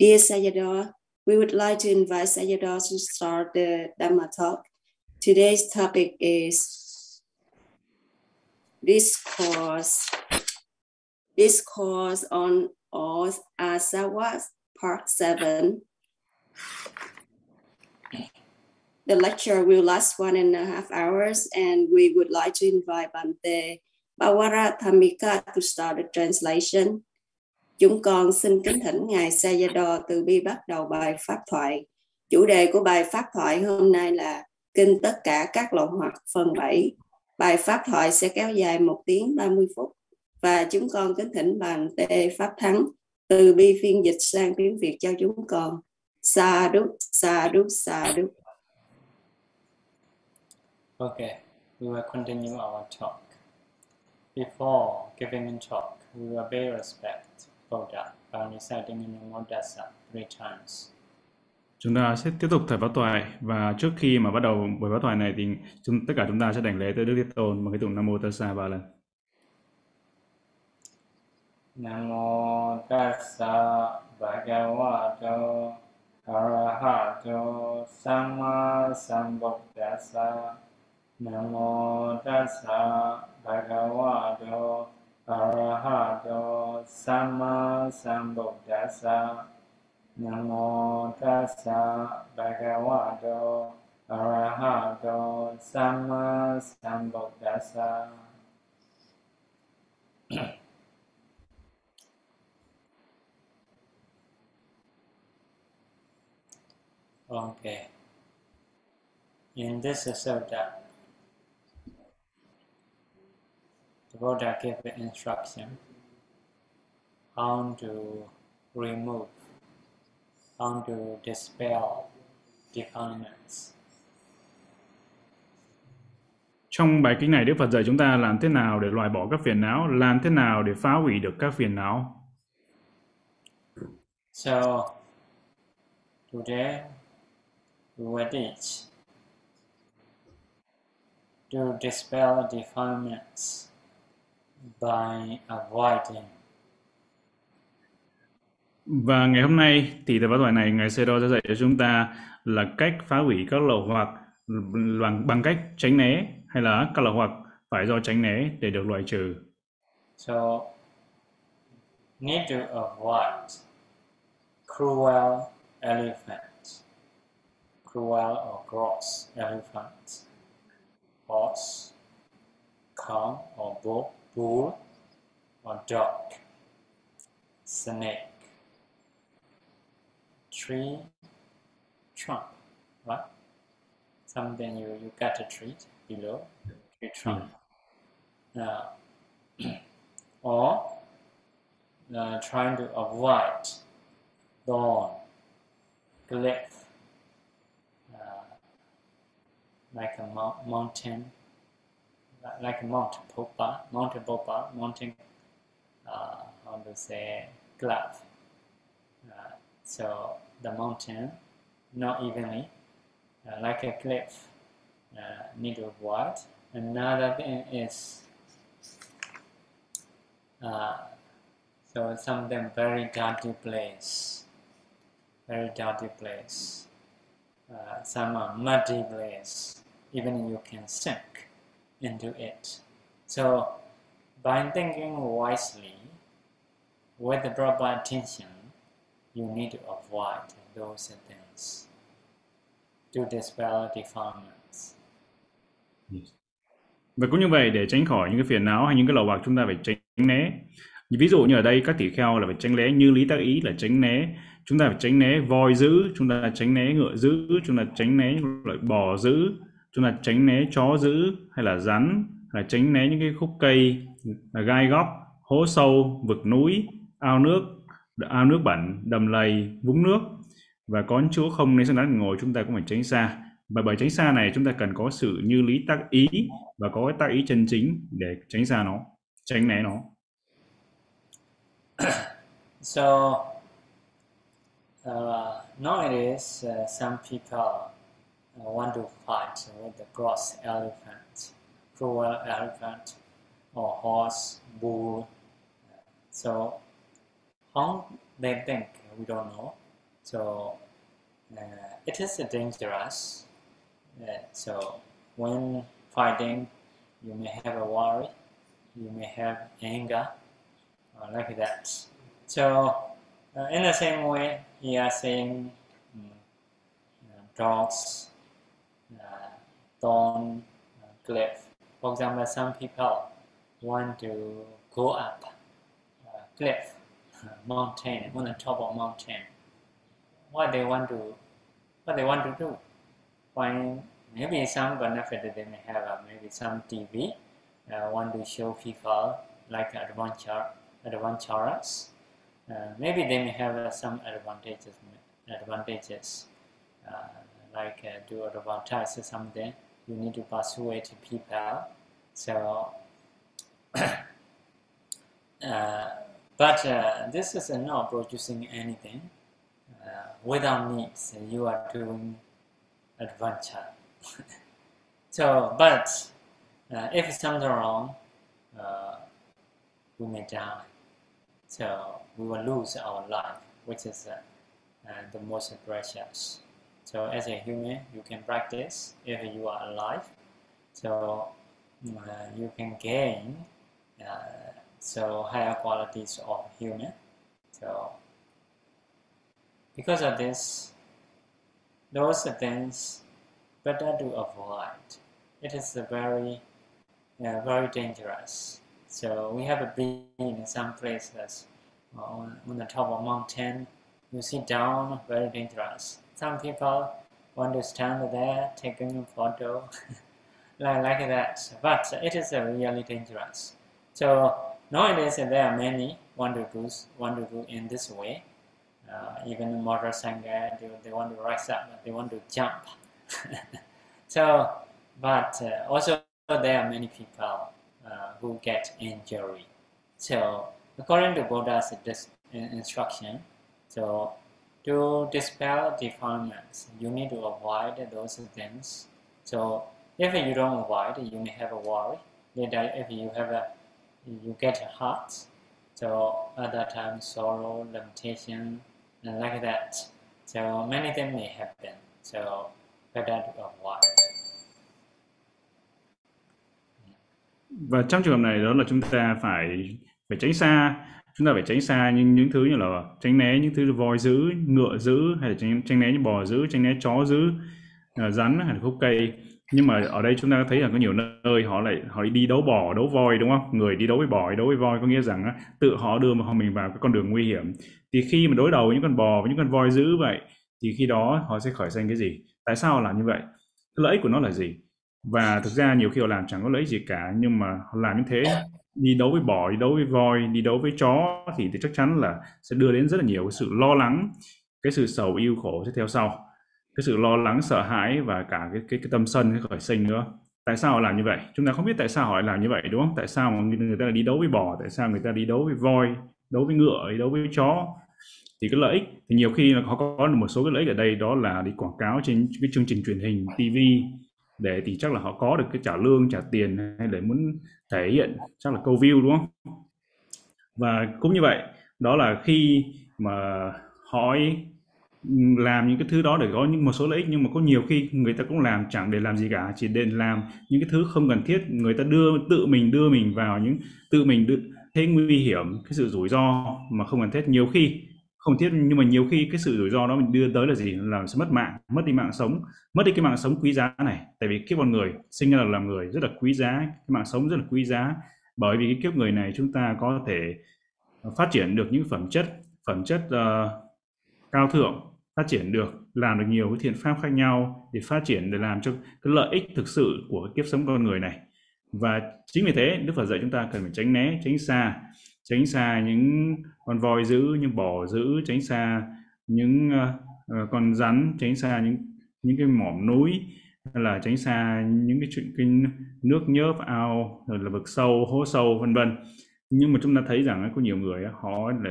Dear Sayadaw, we would like to invite Sayadaw to start the Dhamma talk. Today's topic is discourse, discourse on all asavas, part seven. The lecture will last one and a half hours, and we would like to invite Bante Bawara Thamika to start the translation. Chúng con xin kính thỉnh Ngài Sayadaw từ bi bắt đầu bài pháp thoại. Chủ đề của bài pháp thoại hôm nay là Kinh tất cả các lộ hoặc phần 7. Bài pháp thoại sẽ kéo dài 1 tiếng 30 phút và chúng con kính thỉnh bàn tê Pháp Thắng từ bi phiên dịch sang tiếng Việt cho chúng con. Sa đúc, sa đúc, sa đúc. Okay, we will continue our talk. Before giving a talk, we will pay respect Buddha by reciting Namo Tassa three times. Chúng ta sẽ tiếp tục thời pháp thoại. Và trước khi mà bắt đầu buổi pháp thoại này thì chúng, tất cả chúng ta sẽ đảnh lễ tới Đức Thế Tôn bằng cái tụng Nam Mô Tassa ba lần. Namo Tassa Bhagavato. Arahato. Sama Sambuddhassa Namo Tassa Bhagavato arahato sama sambodhasa namo tassa bhagavato arahato sama sambodhasa okay. In this sutta Buddha gave the instruction how to remove, how to dispel defilements. Trong bài kinh này Đức Phật dạy chúng ta làm thế nào để loại bỏ các phiền não, làm thế nào để phá hủy được các phiền não. So, today we will teach to dispel defilements by avoiding. Và ngày hôm nay thì tại thoại này Ngài Sê Đo sẽ dạy cho chúng ta là cách phá hủy các lậu hoặc bằng, bằng cách tránh né hay là các lậu hoặc phải do tránh né để được loại trừ. So, need to avoid cruel elephants, cruel or gross elephants, horse, cow or bull, bull or dog, snake, tree. Trunk, right? Something you, you got a tree below, tree trunk. Uh, or uh, trying to avoid thorn, cliff, uh, like a mou- mountain, like a mountain popa, mountain popa, mountain, uh, how to say, cliff. Uh, so the mountain, not evenly, uh, like a cliff, uh, need to avoid. Another thing is uh, so something very dirty place, very dirty place. Uh, some are muddy place, even you can sink into it. So by thinking wisely, with the proper attention, you need to avoid those things to dispel defilements. Và cũng như vậy để tránh khỏi những cái phiền não hay những cái lầu bạc chúng ta phải tránh né. Ví dụ như ở đây các tỷ kheo là phải tránh né như lý tác ý là tránh né. Chúng ta phải tránh né voi dữ, chúng ta tránh né ngựa dữ, chúng ta tránh né loại bò dữ, chúng ta tránh né chó dữ hay là rắn, là tránh né những cái khúc cây, là gai góc, hố sâu, vực núi, ao nước, ao nước bẩn, đầm lầy, vũng nước và có những chỗ không nên sân đá ngồi chúng ta cũng phải tránh xa. Và bởi tránh xa này chúng ta cần có sự như lý tác ý và có cái tác ý chân chính để tránh xa nó, tránh né nó. So uh, nowadays, uh, some people want to fight with the gross elephant, cruel elephant, or horse, bull. So how they think we don't know, So uh, it is dangerous. Uh, so when fighting, you may have a worry, you may have anger, uh, like that. So uh, in the same way, he are saying um, dogs, thorn, cliff. For example, some people want to go up a cliff, mountain, on the top of mountain. What they want to, what they want to do? Find maybe some benefit that they may have, uh, maybe some TV, uh, want to show people like adventure, adventurers. Uh, maybe they may have uh, some advantages, advantages uh, like uh, do advertise something. You need to persuade people. So, but this is not producing anything. without needs, you are doing adventure. so, but uh, if something wrong, uh, we may die. So we will lose our life, which is uh, uh, the most precious. So as a human, you can practice if you are alive. So uh, you can gain uh, so higher qualities of human. So because of this, those things better to avoid. It is very, uh, very dangerous. So we have been in some places on, on the top of mountain. You sit down, very dangerous. Some people want to stand there taking a photo like, like that. But it is really dangerous. So nowadays there are many want to do want to do in this way. Uh, even motorcycle, they, they want to rise up, they want to jump. so, but uh, also there are many people uh, who get injury. So, according to Buddha's instruction, so to dispel defilements, you need to avoid those things. So, if you don't avoid, you may have a worry. Later, if you have a, you get hurt. So, other times sorrow, limitation, and like that. So many things may happen. So better to avoid. Và trong trường hợp này đó là chúng ta phải phải tránh xa chúng ta phải tránh xa những những thứ như là tránh né những thứ voi dữ ngựa dữ hay là tránh, tránh né những bò dữ tránh né chó dữ à, rắn hay là khúc cây. Nhưng mà ở đây chúng ta thấy là có nhiều nơi họ lại họ đi đấu bò đấu voi đúng không? Người đi đấu với bò đấu với voi có nghĩa rằng tự họ đưa mà họ mình vào cái con đường nguy hiểm. Thì khi mà đối đầu với những con bò với những con voi dữ vậy thì khi đó họ sẽ khởi sinh cái gì? Tại sao họ làm như vậy? Lợi ích của nó là gì? Và thực ra nhiều khi họ làm chẳng có lợi ích gì cả nhưng mà họ làm như thế đi đấu với bò đi đấu với voi đi đấu với chó thì, thì chắc chắn là sẽ đưa đến rất là nhiều cái sự lo lắng cái sự sầu yêu khổ sẽ theo sau. Cái sự lo lắng sợ hãi và cả cái cái, cái tâm sân cái khởi sinh nữa. Tại sao họ làm như vậy? Chúng ta không biết tại sao họ lại làm như vậy đúng không? Tại sao mà người ta đi đấu với bò? Tại sao người ta đi đấu với voi đấu với ngựa đấu với chó? Thì cái lợi ích thì nhiều khi là họ có được một số cái lợi ích ở đây đó là đi quảng cáo trên cái chương trình truyền hình TV để thì chắc là họ có được cái trả lương trả tiền hay để muốn thể hiện chắc là câu view đúng không? Và cũng như vậy đó là khi mà họ làm những cái thứ đó để có những một số lợi ích nhưng mà có nhiều khi người ta cũng làm chẳng để làm gì cả chỉ để làm những cái thứ không cần thiết người ta đưa tự mình đưa mình vào những tự mình đưa, thế nguy hiểm cái sự rủi ro mà không cần thiết. Nhiều khi không thiết nhưng mà nhiều khi cái sự rủi ro đó mình đưa tới là gì? Là sẽ mất mạng mất đi mạng sống. Mất đi cái mạng sống quý giá này. Tại vì kiếp con người sinh ra là làm người rất là quý giá cái mạng sống rất là quý giá. Bởi vì cái kiếp người này chúng ta có thể phát triển được những phẩm chất phẩm chất uh, cao thượng phát triển được làm được nhiều cái thiện pháp khác nhau để phát triển để làm cho cái lợi ích thực sự của cái kiếp sống con người này. Và chính vì thế Đức Phật dạy chúng ta cần phải tránh né tránh xa tránh xa những con voi dữ những bò dữ tránh xa những uh, con rắn tránh xa những những cái mỏm núi hay là tránh xa những cái chuyện cái nước nhớp ao rồi là vực sâu hố sâu vân vân. Nhưng mà chúng ta thấy rằng có nhiều người họ là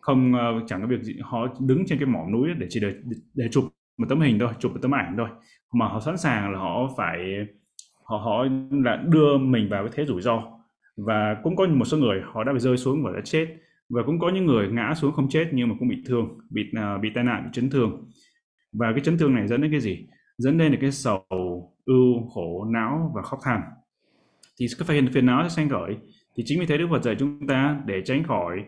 không ờ, chẳng có việc gì họ đứng trên cái mỏm núi để chỉ để để chụp một tấm hình thôi chụp một tấm ảnh thôi. Mà họ sẵn sàng là họ phải họ họ là đưa mình vào cái thế rủi ro và cũng có một số người họ đã bị rơi xuống và đã chết. Và cũng có những người ngã xuống không chết nhưng mà cũng bị thương bị uh, bị tai nạn bị chấn thương. Và cái chấn thương này dẫn đến cái gì? Dẫn đến là cái sầu ưu khổ não và khóc than. Thì cái phiền phiền não sẽ sanh khởi. Thì chính vì thế Đức Phật dạy chúng ta để tránh khỏi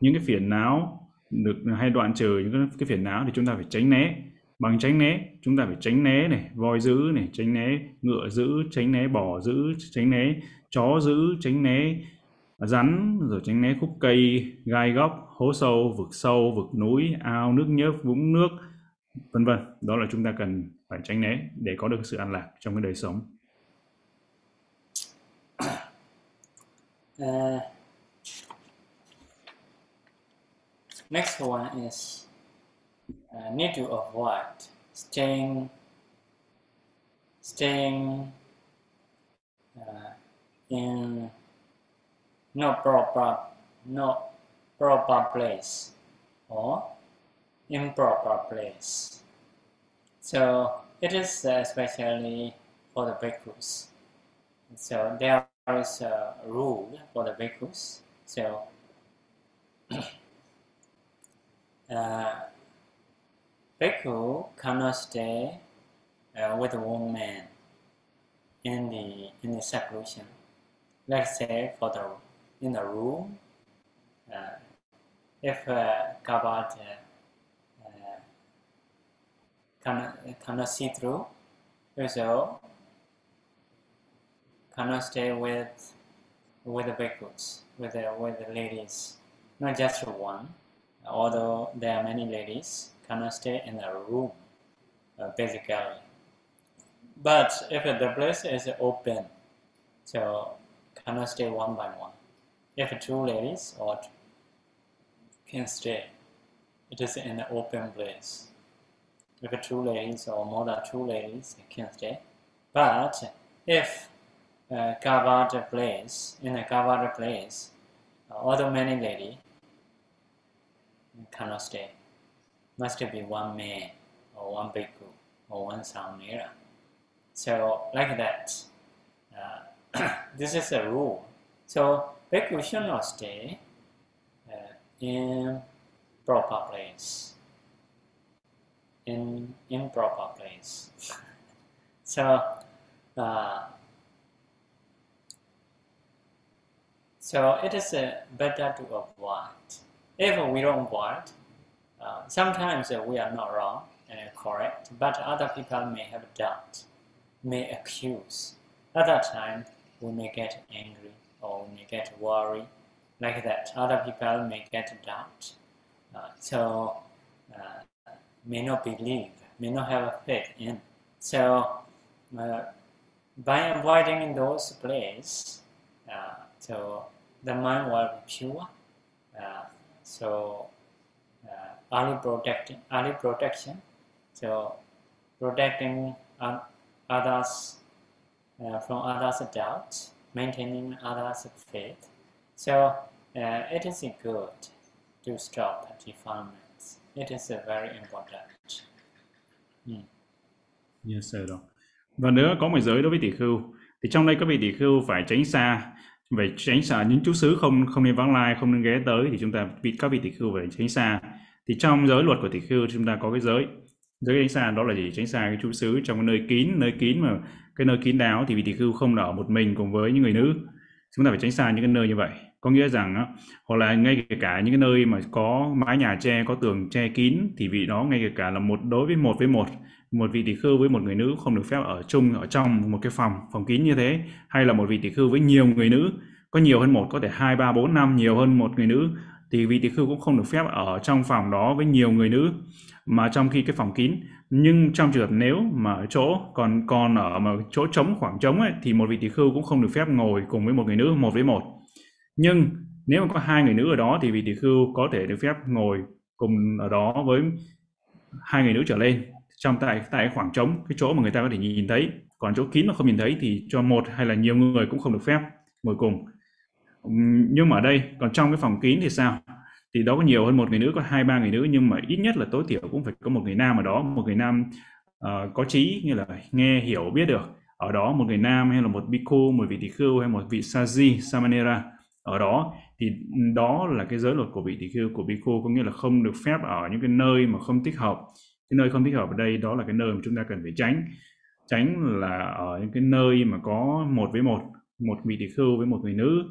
những cái phiền não được hay đoạn trừ những cái, phiền não thì chúng ta phải tránh né. Bằng tránh né chúng ta phải tránh né này voi giữ này tránh né ngựa giữ tránh né bò giữ tránh né chó dữ tránh né rắn rồi tránh né khúc cây gai góc hố sâu vực sâu vực núi ao nước nhớp vũng nước vân vân. Đó là chúng ta cần phải tránh né để có được sự an lạc trong cái đời sống. Uh, next one is uh, need to avoid staying staying uh, in no proper no proper place or improper place. So it is especially for the bhikkhus. So there is a rule for the bhikkhus. So uh, bhikkhu cannot stay uh, with a woman in the in the seclusion. Let's say for the in the room, uh, if uh, covered uh, cannot, cannot see through, so cannot stay with with the bhikkhus, with the with the ladies, not just one. Although there are many ladies, cannot stay in a room, uh, basically. But if the place is open, so cannot stay one by one. If two ladies or two can stay, it is in an open place. If two ladies or more than two ladies can stay. But if uh, covered place, in a covered place, uh, other many lady cannot stay. Must be one man or one bhikkhu or one samanera. So like that, uh, this is a rule. So bhikkhu should not stay uh, in proper place. In improper place. so uh, So it is uh, better to avoid. If we don't avoid, uh, sometimes uh, we are not wrong and correct, but other people may have doubt, may accuse. Other time we may get angry or may get worried, like that. Other people may get doubt, uh, so uh, may not believe, may not have faith in. So uh, by avoiding in those places, so the mind will be pure. Uh, so uh, early protecting, early protection. So protecting others uh, from others' doubt, maintaining others' faith. So uh, it is good to stop defilements. It is very important. Mm. Yes, sir. Và nữa có một giới đối với tỷ khưu. Thì trong đây các vị tỷ khưu phải tránh xa về tránh xa những chú xứ không không nên vắng lai không nên ghé tới thì chúng ta bị các vị tỷ khưu phải tránh xa thì trong giới luật của tỷ khưu chúng ta có cái giới giới tránh xa đó là gì tránh xa cái chú xứ trong cái nơi kín nơi kín mà cái nơi kín đáo thì vị tỷ khưu không ở một mình cùng với những người nữ. Chúng ta phải tránh xa những cái nơi như vậy. Có nghĩa rằng hoặc là ngay kể cả những cái nơi mà có mái nhà che có tường che kín thì vị đó ngay kể cả là một đối với một với một một vị tỷ khưu với một người nữ không được phép ở chung, ở trong một cái phòng phòng kín như thế, hay là một vị tỷ khưu với nhiều người nữ. Có nhiều hơn một, có thể hai, ba, bốn năm nhiều hơn một người nữ thì vị tỷ khưu cũng không được phép ở trong phòng đó với nhiều người nữ. Mà trong khi cái phòng kín nhưng trong trường hợp nếu mà ở chỗ còn còn ở mà chỗ trống khoảng trống ấy, thì một vị tỷ khưu cũng không được phép ngồi cùng với một người nữ một với một. Nhưng nếu mà có hai người nữ ở đó thì vị tỷ khưu có thể được phép ngồi cùng ở đó với hai người nữ trở lên trong tại tại khoảng trống cái chỗ mà người ta có thể nhìn thấy. Còn chỗ kín mà không nhìn thấy thì cho một hay là nhiều người cũng không được phép ngồi cùng. Nhưng mà ở đây còn trong cái phòng kín thì sao? Thì đó có nhiều hơn một người nữ có hai ba người nữ nhưng mà ít nhất là tối thiểu cũng phải có một người nam ở đó một người nam uh, có trí như là nghe hiểu biết được. Ở đó một người nam hay là một bhikkhu một vị tỳ khưu hay một vị saji samanera ở đó thì đó là cái giới luật của vị tỳ khưu của bhikkhu có nghĩa là không được phép ở những cái nơi mà không thích hợp. Cái nơi không thích hợp ở đây đó là cái nơi mà chúng ta cần phải tránh. Tránh là ở những cái nơi mà có một với một một vị tỳ khưu với một người nữ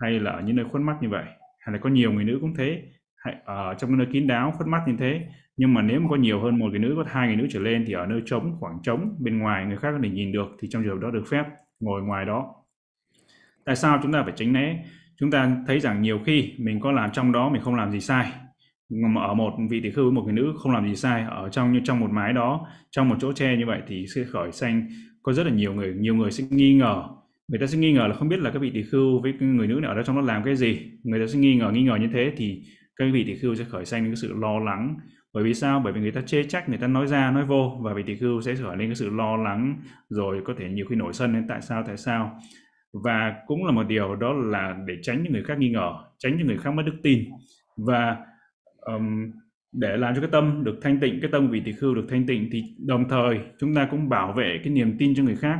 hay là ở những nơi khuất mắt như vậy hay là có nhiều người nữ cũng thế. Hay ở trong cái nơi kín đáo, khuất mắt như thế. Nhưng mà nếu mà có nhiều hơn một người nữ, có hai người nữ trở lên thì ở nơi trống, khoảng trống, bên ngoài người khác có thể nhìn được thì trong trường hợp đó được phép ngồi ngoài đó. Tại sao chúng ta phải tránh né? Chúng ta thấy rằng nhiều khi mình có làm trong đó, mình không làm gì sai. Mà ở một vị tỷ khưu với một người nữ không làm gì sai, ở trong như trong một mái đó, trong một chỗ tre như vậy thì sẽ khởi sanh có rất là nhiều người nhiều người sẽ nghi ngờ người ta sẽ nghi ngờ là không biết là các vị tỷ khưu với người nữ nào ở đó trong đó làm cái gì. Người ta sẽ nghi ngờ nghi ngờ như thế thì các vị tỷ khưu sẽ khởi sanh những sự lo lắng. Bởi vì sao? Bởi vì người ta chê trách người ta nói ra nói vô và vị tỷ khưu sẽ khởi lên cái sự lo lắng rồi có thể nhiều khi nổi sân lên tại sao tại sao. Và cũng là một điều đó là để tránh những người khác nghi ngờ tránh những người khác mất đức tin. Và um, để làm cho cái tâm được thanh tịnh cái tâm vị tỷ khưu được thanh tịnh thì đồng thời chúng ta cũng bảo vệ cái niềm tin cho người khác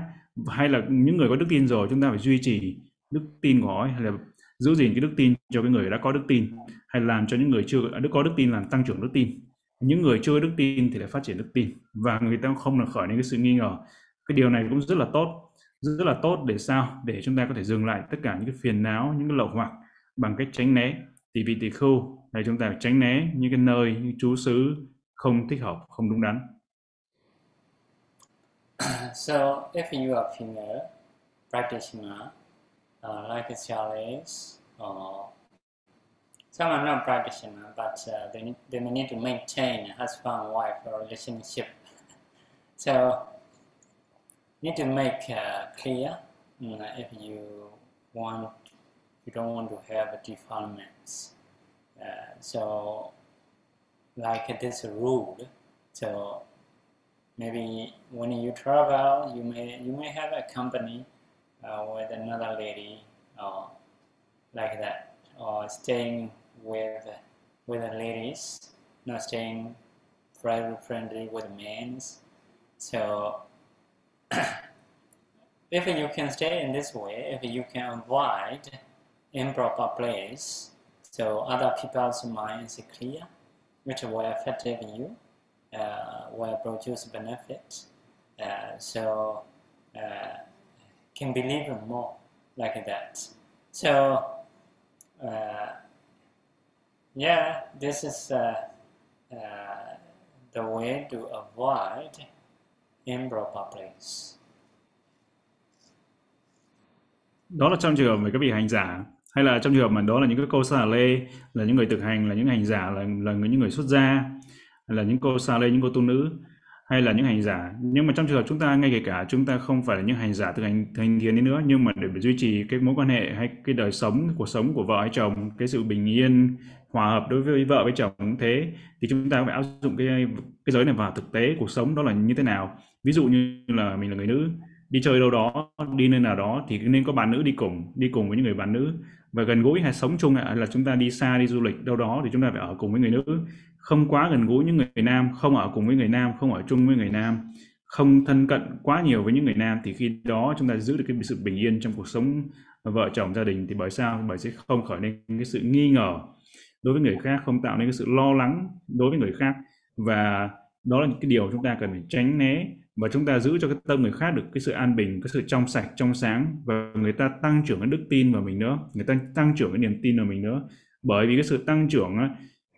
hay là những người có đức tin rồi, chúng ta phải duy trì đức tin của họ hay là giữ gìn cái đức tin cho cái người đã có đức tin, hay làm cho những người chưa à, đức có đức tin làm tăng trưởng đức tin. Những người chưa đức tin thì lại phát triển đức tin. Và người ta không là khởi những cái sự nghi ngờ. Cái điều này cũng rất là tốt, rất là tốt để sao? Để chúng ta có thể dừng lại tất cả những cái phiền não, những cái lậu hoặc bằng cách tránh né. Thì vị tỳ khưu là chúng ta phải tránh né những cái nơi, những trú xứ không thích hợp, không đúng đắn. so if you are female practitioner uh, like a Charles or some are not practitioner but uh, they, need, they may need to maintain a husband wife relationship so need to make uh, clear uh, if you want you don't want to have defilements. Uh, so like this rule, so maybe when you travel, you may you may have a company uh, with another lady or like that, or staying with with the ladies, not staying very friendly with men. So if you can stay in this way, if you can avoid improper place, so other people's mind is clear, which will affect you, Uh, will produce benefits. uh, so uh, can believe more like that. So uh, yeah, this is uh, uh, the way to avoid improper place. Đó là trong trường hợp về các vị hành giả hay là trong trường hợp mà đó là những cái câu xà lê là những người thực hành là những hành giả là là những người xuất gia là những cô sa lê, những cô tu nữ, hay là những hành giả. Nhưng mà trong trường hợp chúng ta, ngay kể cả chúng ta không phải là những hành giả thực hành thực hành thiền đi nữa, nhưng mà để duy trì cái mối quan hệ hay cái đời sống, cuộc sống của vợ hay chồng, cái sự bình yên, hòa hợp đối với vợ với chồng cũng thế, thì chúng ta phải áp dụng cái cái giới này vào thực tế cuộc sống đó là như thế nào. Ví dụ như là mình là người nữ, đi chơi đâu đó, đi nơi nào đó thì nên có bạn nữ đi cùng đi cùng với những người bạn nữ. Và gần gũi hay sống chung là chúng ta đi xa, đi du lịch đâu đó thì chúng ta phải ở cùng với người nữ không quá gần gũi những người nam, không ở cùng với người nam, không ở chung với người nam, không thân cận quá nhiều với những người nam, thì khi đó chúng ta giữ được cái sự bình yên trong cuộc sống vợ chồng gia đình thì bởi sao? Bởi sẽ không khởi lên cái sự nghi ngờ đối với người khác, không tạo nên cái sự lo lắng đối với người khác. Và đó là những cái điều chúng ta cần phải tránh né và chúng ta giữ cho cái tâm người khác được cái sự an bình, cái sự trong sạch, trong sáng và người ta tăng trưởng cái đức tin vào mình nữa, người ta tăng trưởng cái niềm tin vào mình nữa. Bởi vì cái sự tăng trưởng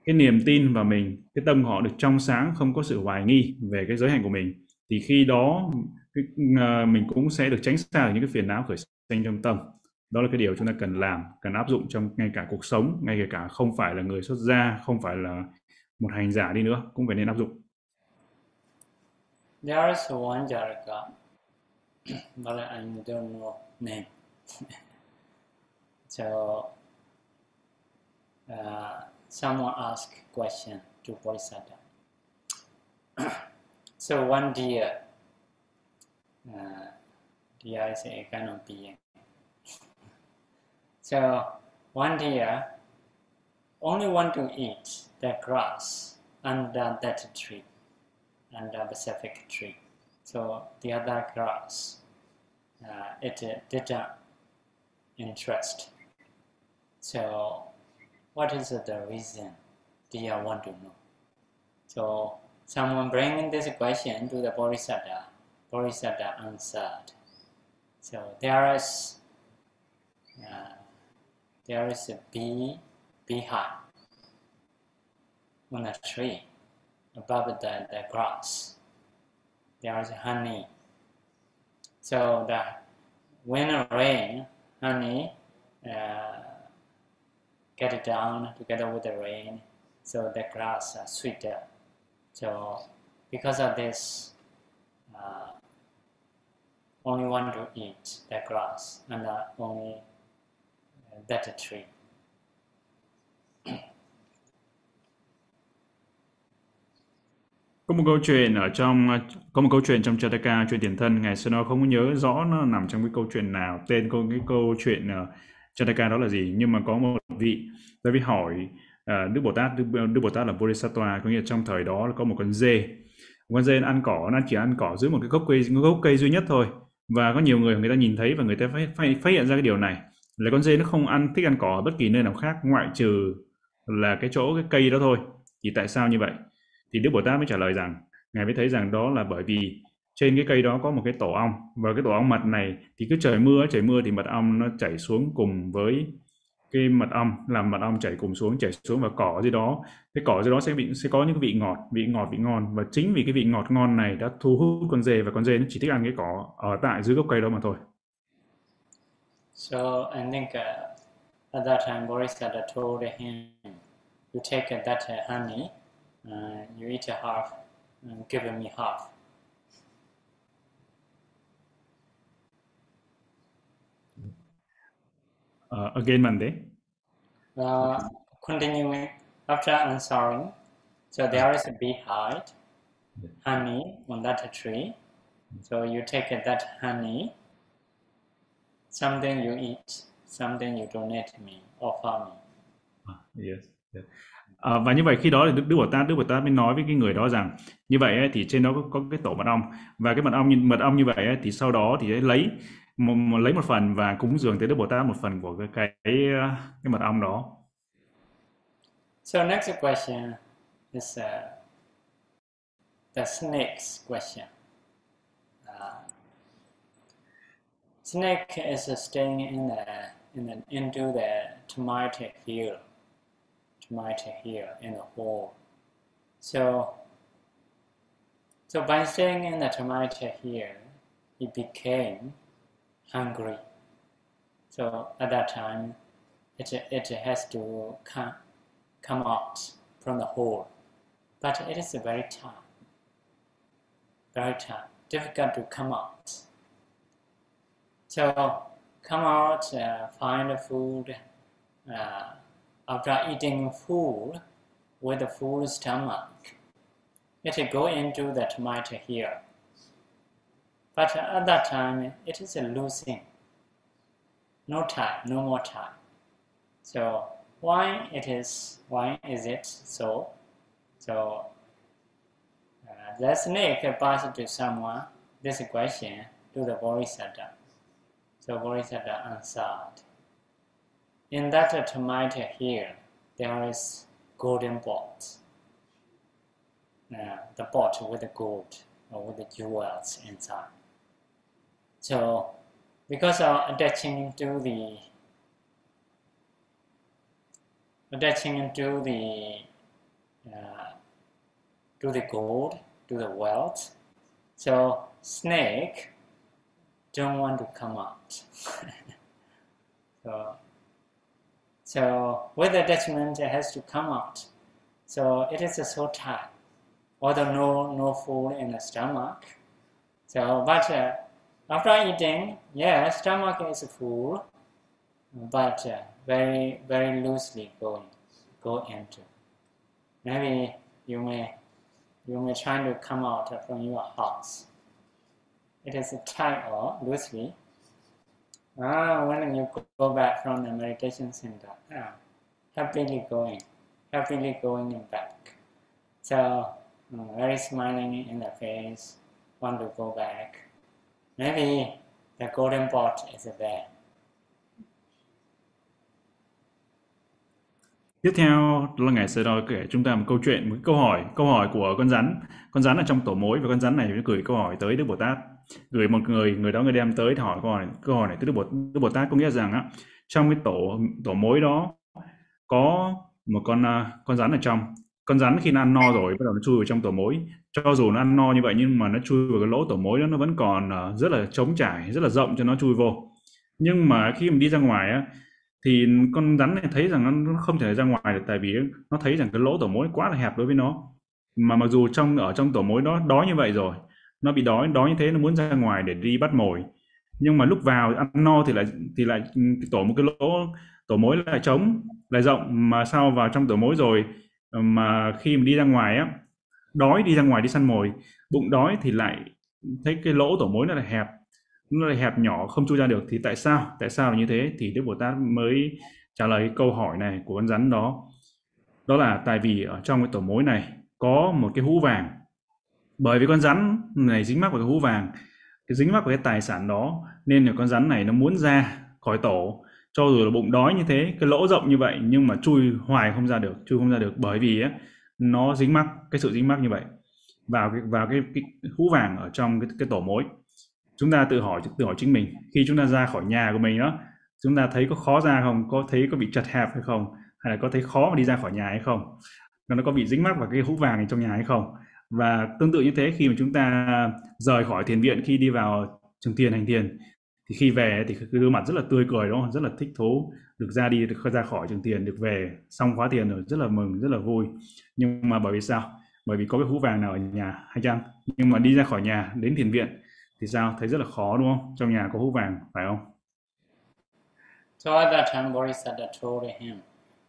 cái niềm tin vào mình cái tâm họ được trong sáng không có sự hoài nghi về cái giới hạnh của mình thì khi đó cái, uh, mình cũng sẽ được tránh xa những cái phiền não khởi sinh trong tâm. Đó là cái điều chúng ta cần làm cần áp dụng trong ngay cả cuộc sống ngay cả không phải là người xuất gia không phải là một hành giả đi nữa cũng phải nên áp dụng. There is one Jaraka, but I don't know name. so uh, someone asked question to Bodhisattva. so one deer, uh, deer is a kind of being. so one deer only want to eat the grass under that tree under the Pacific tree. So the other grass, uh, it uh, didn't interest. So, what is the reason? Do you want to know? So, someone bringing this question to the Bodhisattva, Bodhisattva answered. So, there is uh, there is a bee behind on a tree above the, the grass. There is honey. So the when rain, honey uh, get down together with the rain, so the grass are sweeter. So because of this, uh, only one to eat the grass and uh, only that tree. có một câu chuyện ở trong có một câu chuyện trong Chataka chuyện tiền thân ngày xưa nó không nhớ rõ nó nằm trong cái câu chuyện nào tên của cái câu chuyện uh, Chataka đó là gì? Nhưng mà có một vị tới với hỏi uh, Đức Bồ Tát Đức, Đức Bồ Tát là Bodhisattva có nghĩa là trong thời đó có một con dê. Con dê ăn cỏ nó chỉ ăn cỏ dưới một cái gốc cây một gốc cây duy nhất thôi. Và có nhiều người người ta nhìn thấy và người ta phát, phát, phát hiện ra cái điều này. Là con dê nó không ăn thích ăn cỏ ở bất kỳ nơi nào khác ngoại trừ là cái chỗ cái cây đó thôi. Thì tại sao như vậy? Thì Đức Bồ Tát mới trả lời rằng ngài mới thấy rằng đó là bởi vì trên cái cây đó có một cái tổ ong. Và cái tổ ong mật này thì cứ trời mưa trời mưa thì mật ong nó chảy xuống cùng với cái mật ong làm mật ong chảy cùng xuống chảy xuống và cỏ dưới đó. Cái cỏ dưới đó sẽ bị sẽ có những cái vị ngọt vị ngọt vị ngon. Và chính vì cái vị ngọt ngon này đã thu hút con dê và con dê nó chỉ thích ăn cái cỏ ở tại dưới gốc cây đó mà thôi. So I think uh, at that time Bodhisattva told him, you take that honey, uh, you eat a half, and give me half. Uh, again Monday. Uh, continuing after answering, so there is a beehive, honey on that tree. So you take that honey something you eat, something you donate me, offer me. Ah, yes. yes. À, và như vậy khi đó thì Đức, Đức Bồ Tát Đức Bồ Tát mới nói với cái người đó rằng như vậy ấy, thì trên đó có, có cái tổ mật ong và cái mật ong mật ong như vậy ấy, thì sau đó thì lấy một, một, lấy một phần và cúng dường tới Đức Bồ Tát một phần của cái cái cái, cái mật ong đó. So next question is uh, the snake's question. Uh, snake is staying in the, in the into the tomato hill, tomato hill in the hole. So, so by staying in the tomato hill, he became hungry. So at that time, it, it has to come, come out from the hole. But it is very tough, very tough, difficult to come out. So come out, uh, find food. Uh, after eating food with a full stomach, it go into that tomato here. But at that time, it is a losing. No time, no more time. So why it is? Why is it so? So uh, the snake asked to someone this question to the Bodhisattva. So Bodhisattva answered, In that tomato here, there is golden pot. Uh, the pot with the gold or with the jewels inside. So, because of attaching to the attaching into the uh, to the gold, to the wealth, so snake don't want to come out. so, so with attachment, it has to come out. So it is a so tight, although no no food in the stomach. So, but uh, after eating, yeah, stomach is full, but uh, very very loosely going go into. Maybe you may you may try to come out from your house. It is tight or loosely. Ah, when you go back from the meditation center, ah, happily going, happily going back. So, um, very smiling in the face, want to go back. Maybe the golden pot is there. tiếp theo là ngài sơ đo kể chúng ta một câu chuyện một câu hỏi câu hỏi của con rắn. Con rắn ở trong tổ mối và con rắn này nó gửi câu hỏi tới đức bồ tát. Gửi một người người đó người đem tới hỏi câu hỏi câu hỏi này tới đức bồ, đức bồ tát có nghĩa rằng á trong cái tổ tổ mối đó có một con à, con rắn ở trong. Con rắn khi nó ăn no rồi bắt đầu nó chui vào trong tổ mối cho dù nó ăn no như vậy nhưng mà nó chui vào cái lỗ tổ mối đó nó vẫn còn uh, rất là trống trải rất là rộng cho nó chui vô. Nhưng mà khi mình đi ra ngoài á thì con rắn này thấy rằng nó không thể ra ngoài được tại vì nó thấy rằng cái lỗ tổ mối quá là hẹp đối với nó. Mà mặc dù trong ở trong tổ mối đó đói như vậy rồi nó bị đói đói như thế nó muốn ra ngoài để đi bắt mồi. Nhưng mà lúc vào ăn no thì lại thì lại ừ, tổ một cái lỗ tổ mối lại trống lại rộng. Mà sau vào trong tổ mối rồi ờ, mà khi mình đi ra ngoài á đói đi ra ngoài đi săn mồi, bụng đói thì lại thấy cái lỗ tổ mối nó là hẹp, nó là hẹp nhỏ, không chui ra được. Thì tại sao? Tại sao là như thế? Thì đức bồ tát mới trả lời câu hỏi này của con rắn đó. Đó là tại vì ở trong cái tổ mối này có một cái hũ vàng. Bởi vì con rắn này dính mắc vào cái hũ vàng, cái dính mắc vào cái tài sản đó, nên là con rắn này nó muốn ra khỏi tổ. Cho dù là bụng đói như thế, cái lỗ rộng như vậy nhưng mà chui hoài không ra được, chui không ra được. Bởi vì á nó dính mắc cái sự dính mắc như vậy vào cái vào cái, cái hũ vàng ở trong cái, cái tổ mối. Chúng ta tự hỏi tự hỏi chính mình khi chúng ta ra khỏi nhà của mình đó chúng ta thấy có khó ra không có thấy có bị chật hẹp hay không hay là có thấy khó mà đi ra khỏi nhà hay không nó có bị dính mắc vào cái hũ vàng này trong nhà hay không. Và tương tự như thế khi mà chúng ta rời khỏi thiền viện khi đi vào trường thiền hành thiền thì khi về thì cái gương mặt rất là tươi cười đúng không? Rất là thích thú. Được ra đi được ra khỏi trường tiền được về xong khóa tiền rồi rất là mừng rất là vui. Nhưng mà bởi vì sao? Bởi vì có cái hũ vàng nào ở nhà hay chăng nhưng mà đi ra khỏi nhà đến thiền viện thì sao? Thấy rất là khó đúng không? Trong nhà có hũ vàng phải không? So at that time Bodhisattva told him,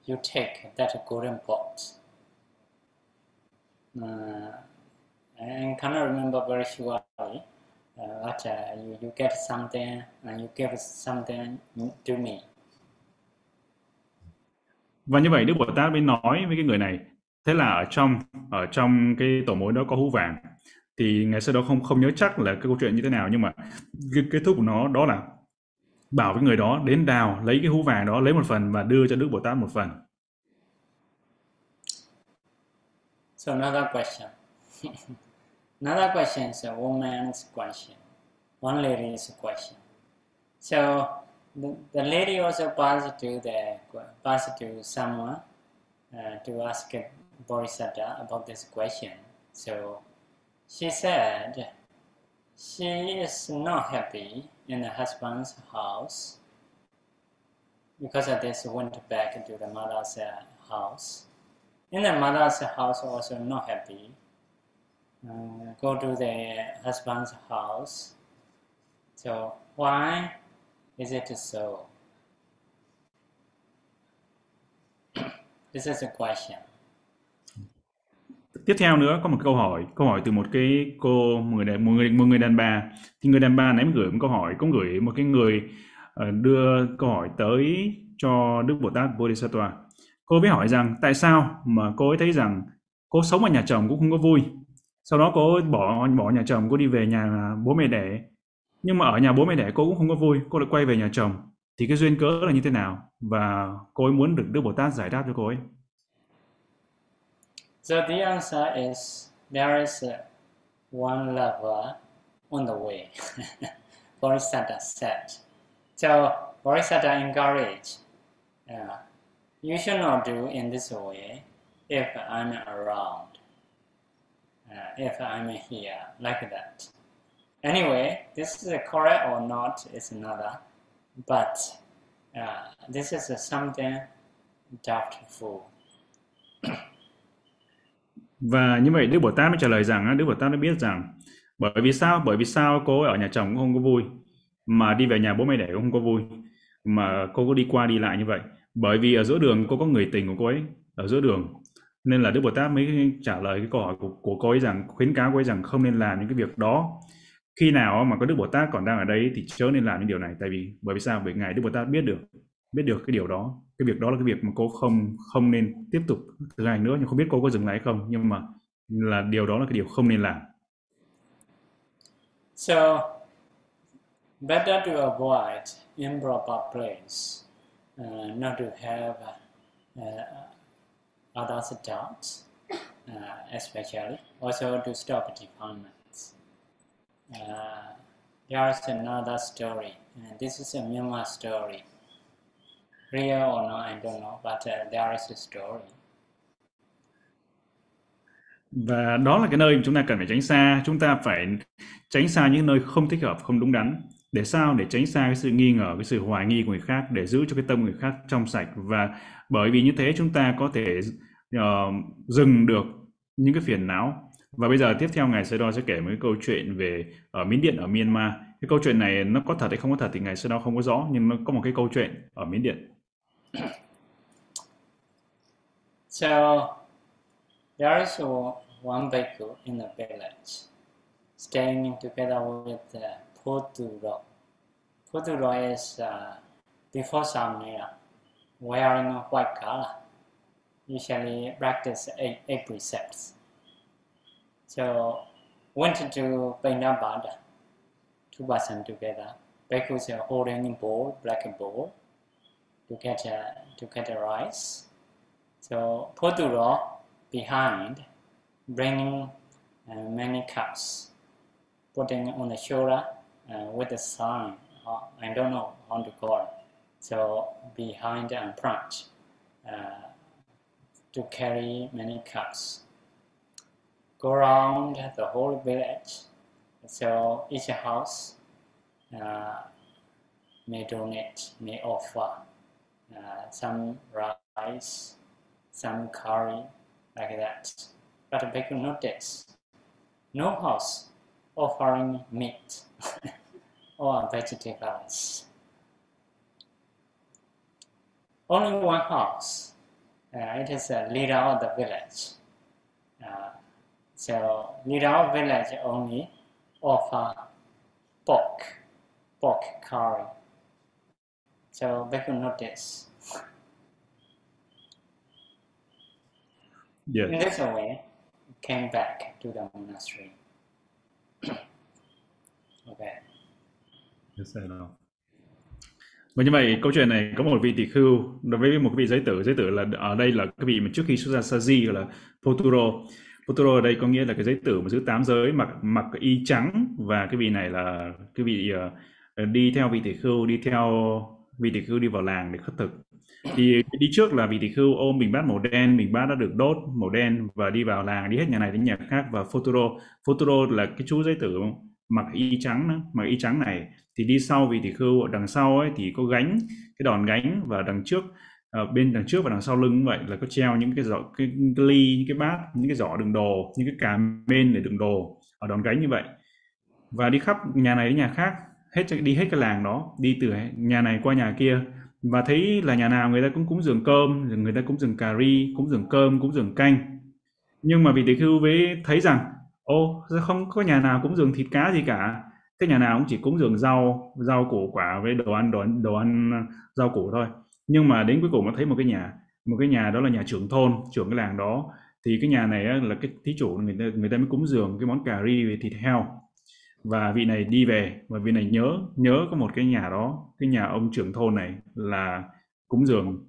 you take that golden pot. Uh, I cannot remember very surely, uh, but uh, you, you get something and you give something to me. Và như vậy Đức Bồ Tát mới nói với cái người này, thế là ở trong ở trong cái tổ mối đó có hũ vàng thì ngày sau đó không không nhớ chắc là cái câu chuyện như thế nào nhưng mà cái kết thúc của nó đó là bảo với người đó đến đào lấy cái hũ vàng đó lấy một phần và đưa cho Đức Bồ Tát một phần. So another question. another question is a woman's question. One lady's question. So the, the lady also passed to the passed to someone uh, to ask Bodhisattva about this question. So She said she is not happy in the husband's house because of this went back to the mother's house. In the mother's house also not happy. Uh, go to the husband's house. So why is it so? this is a question. tiếp theo nữa có một câu hỏi câu hỏi từ một cái cô một người một người một người đàn bà thì người đàn bà nãy gửi một câu hỏi cũng gửi một cái người uh, đưa câu hỏi tới cho Đức Bồ Tát Bodhisattva cô ấy hỏi rằng tại sao mà cô ấy thấy rằng cô sống ở nhà chồng cũng không có vui sau đó cô bỏ bỏ nhà chồng cô đi về nhà bố mẹ đẻ. Nhưng mà ở nhà bố mẹ đẻ cô cũng không có vui cô lại quay về nhà chồng. Thì cái duyên cớ là như thế nào? Và cô ấy muốn được Đức Bồ Tát giải đáp cho cô ấy. So the answer is there is one lover on the way. Bodhisattva said. So Bodhisattva encouraged, uh, you should not do in this way if I'm around, uh, if I'm here, like that. Anyway, this is correct or not is another, but uh, this is something doubtful. và như vậy Đức Bồ Tát mới trả lời rằng Đức Bồ Tát đã biết rằng bởi vì sao bởi vì sao cô ở nhà chồng cũng không có vui mà đi về nhà bố mẹ đẻ cũng không có vui mà cô có đi qua đi lại như vậy bởi vì ở giữa đường cô có người tình của cô ấy ở giữa đường nên là Đức Bồ Tát mới trả lời cái câu hỏi của, của cô ấy rằng khuyến cáo cô ấy rằng không nên làm những cái việc đó. Khi nào mà có Đức Bồ Tát còn đang ở đây thì chớ nên làm những điều này. Tại vì bởi vì sao? Bởi ngài Đức Bồ Tát biết được biết được cái điều đó. Cái việc đó là cái việc mà cô không không nên tiếp tục thực hành nữa. Nhưng không biết cô có dừng lại không. Nhưng mà là điều đó là cái điều không nên làm. So better to avoid improper place uh, not to have uh, other adults, uh, especially, also to stop defilements. Uh, there is another story, and this is a Myanmar story. Real or not, I don't know, but uh, there is a story. và đó là cái nơi chúng ta cần phải tránh xa chúng ta phải tránh xa những nơi không thích hợp không đúng đắn để sao? Để tránh xa cái sự nghi ngờ cái sự hoài nghi của người khác để giữ cho cái tâm người khác trong sạch. Và bởi vì như thế chúng ta có thể uh, dừng được những cái phiền não. Và bây giờ tiếp theo ngài Sơ Đo sẽ kể một cái câu chuyện về ở Miến Điện ở Myanmar. Cái câu chuyện này nó có thật hay không có thật thì ngài Sơ Đo không có rõ nhưng nó có một cái câu chuyện ở Miến Điện. So there is one bhikkhu in the village staying together with the Poturo. Poturo is uh, before Samnira, wearing a white color, usually practice eight, eight precepts. So went to Painabada, two person together. Bhikkhus are holding a bowl, black bowl, to get a, to get a rice. So Poturo behind, bringing uh, many cups, putting on the shoulder uh, with a sign. Uh, I don't know how to call. So behind and front uh, to carry many cups. Go around the whole village. So each house uh, may donate, may offer uh, some rice, some curry, like that. But they people notice no house offering meat or vegetables. Only one house. Uh, it is a leader of the village. Uh, so leader of village only offer pork, pork curry. So people notice. yes. In this way, came back to the monastery. Okay. Yes, I know. Và như vậy câu chuyện này có một vị tỳ khưu đối với một vị giới tử, giới tử là ở đây là cái vị mà trước khi xuất ra Saji là Poturo. Poturo ở đây có nghĩa là cái giới tử mà giữ tám giới mặc mặc y trắng và cái vị này là cái vị uh, đi theo vị tỳ khưu đi theo vị tỳ khưu đi vào làng để khất thực thì đi trước là vị tỳ khưu ôm bình bát màu đen bình bát đã được đốt màu đen và đi vào làng đi hết nhà này đến nhà khác và Futuro Futuro là cái chú giới tử mặc y trắng mặc y trắng này thì đi sau vị tỷ khưu đằng sau ấy thì có gánh cái đòn gánh và đằng trước ở bên đằng trước và đằng sau lưng cũng vậy là có treo những cái giỏ cái, cái ly những cái bát những cái giỏ đựng đồ những cái cà bên để đựng đồ ở đòn gánh như vậy. Và đi khắp nhà này đến nhà khác hết đi hết cái làng đó đi từ nhà này qua nhà kia. Và thấy là nhà nào người ta cũng cúng dường cơm người ta cũng dường cà ri cúng dường cơm cúng dường canh. Nhưng mà vị tỷ khưu với thấy rằng ô không có nhà nào cúng dường thịt cá gì cả? Cái nhà nào cũng chỉ cúng dường rau rau củ quả với đồ ăn đồ ăn đồ ăn ờ, rau củ thôi. Nhưng mà đến cuối cùng nó thấy một cái nhà, một cái nhà đó là nhà trưởng thôn, trưởng cái làng đó. Thì cái nhà này là cái thí chủ, người ta người ta mới cúng dường cái món cà ri về thịt heo. Và vị này đi về, và vị này nhớ nhớ có một cái nhà đó, cái nhà ông trưởng thôn này là cúng dường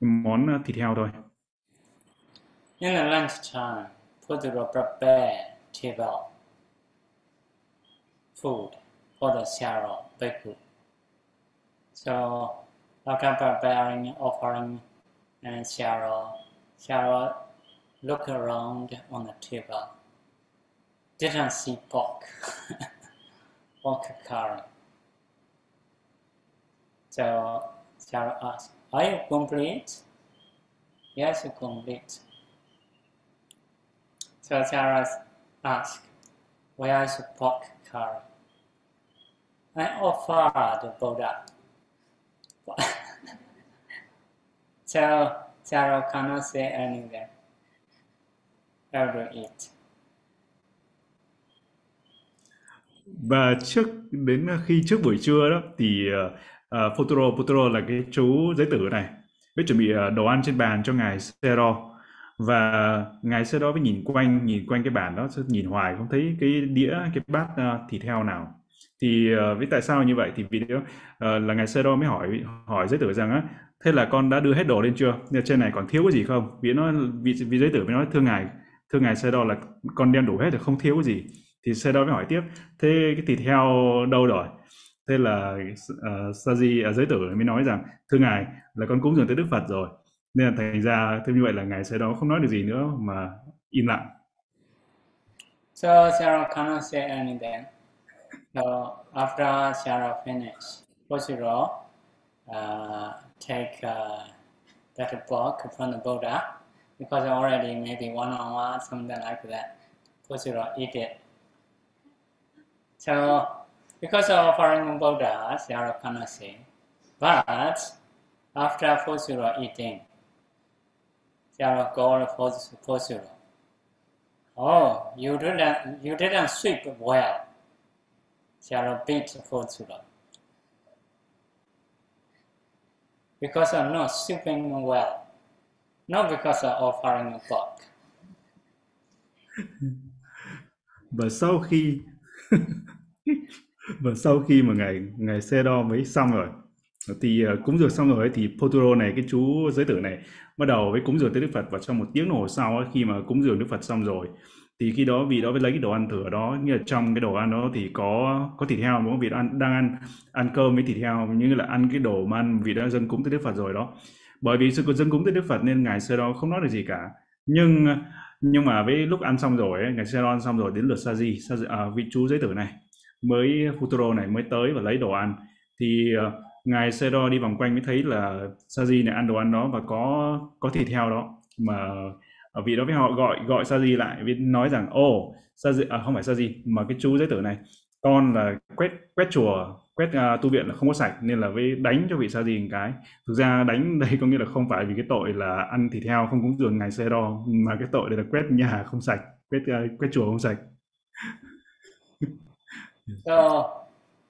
món ờ, thịt heo thôi. Nên là lunch time. Pudra prepare table food for the Sharo Bhikkhu. So after preparing offering and Sharo, Sharo look around on the table didn't see pork, pork curry. So Sarah asked, Are you complete? Yes, complete. So Sarah asked, Where is the pork curry? I offer the Buddha. so Sarah cannot say anything. How to eat. và trước đến khi trước buổi trưa đó thì ờ, ờ, uh, Potoro Futuro là cái chú giấy tử này biết chuẩn bị uh, đồ ăn trên bàn cho ngài Sero và ngài Sero mới nhìn quanh nhìn quanh cái bàn đó nhìn hoài không thấy cái đĩa cái bát uh, thịt heo nào. Thì uh, với tại sao như vậy thì vì uh, là ngài Sero mới hỏi hỏi giới tử rằng á thế là con đã đưa hết đồ lên chưa? Trên này còn thiếu cái gì không? Vị nó vị vị giới tử mới nói thưa ngài thưa ngài xe đo là con đem đủ hết rồi không thiếu cái gì. Thì xe đo mới hỏi tiếp thế cái thịt heo đâu rồi? Thế là uh, Saji uh, à, giới tử mới nói rằng thưa ngài là con cúng dường tới Đức Phật rồi nên là thành ra thế như vậy là ngài sẽ đó không nói được gì nữa mà im lặng So Sarah cannot say anything. So after Sarah finished, Posiro uh, take uh, that book from the Buddha because already maybe one hour something like that. Posiro eat it. So because of foreign Buddha, Sarah cannot say. But after Posiro eating, Sarah called Posiro. Oh, you didn't you didn't sweep well. Sarah beat Posiro. Because I'm not sweeping well. Not because of offering a book. Và sau khi và sau khi mà ngài ngài xe đo mới xong rồi thì ờ, cúng dường xong rồi thì Poturo này cái chú giới tử này bắt đầu với cúng dường tới Đức Phật và trong một tiếng đồng hồ sau ấy, khi mà cúng dường Đức Phật xong rồi thì khi đó vị đó mới lấy cái đồ ăn thừa đó như là trong cái đồ ăn đó thì có có thịt heo đúng không? Vị ăn đang ăn ăn cơm với thịt heo như là ăn cái đồ mà ăn vị đã dâng cúng tới Đức Phật rồi đó. Bởi vì sự dâng cúng tới Đức Phật nên ngài sơ đó không nói được gì cả. Nhưng nhưng mà với lúc ăn xong rồi ấy, ngài sơ đó ăn xong rồi đến lượt sa di à, vị chú giới tử này mới Futuro này mới tới và lấy đồ ăn. Thì uh, ngài Sero đi vòng quanh mới thấy là Saji này ăn đồ ăn đó và có có thịt heo đó. Mà ở vị đó với họ gọi gọi Saji lại vì nói rằng ô oh, Saji à, không phải Saji mà cái chú giới tử này con là quét quét chùa quét uh, tu viện là không có sạch nên là với đánh cho vị Saji một cái. Thực ra đánh đây có nghĩa là không phải vì cái tội là ăn thịt heo không cúng dường ngài Sero mà cái tội đây là quét nhà không sạch quét uh, quét chùa không sạch.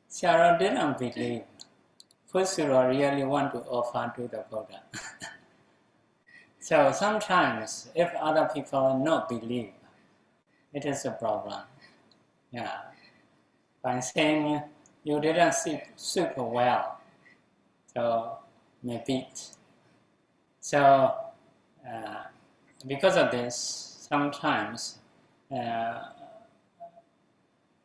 So làm didn't believe. Sarah really want to offer to the Buddha. so sometimes, if other people not believe, it is a problem. Yeah. By saying you didn't sleep super well, so maybe. So uh, because of this, sometimes uh,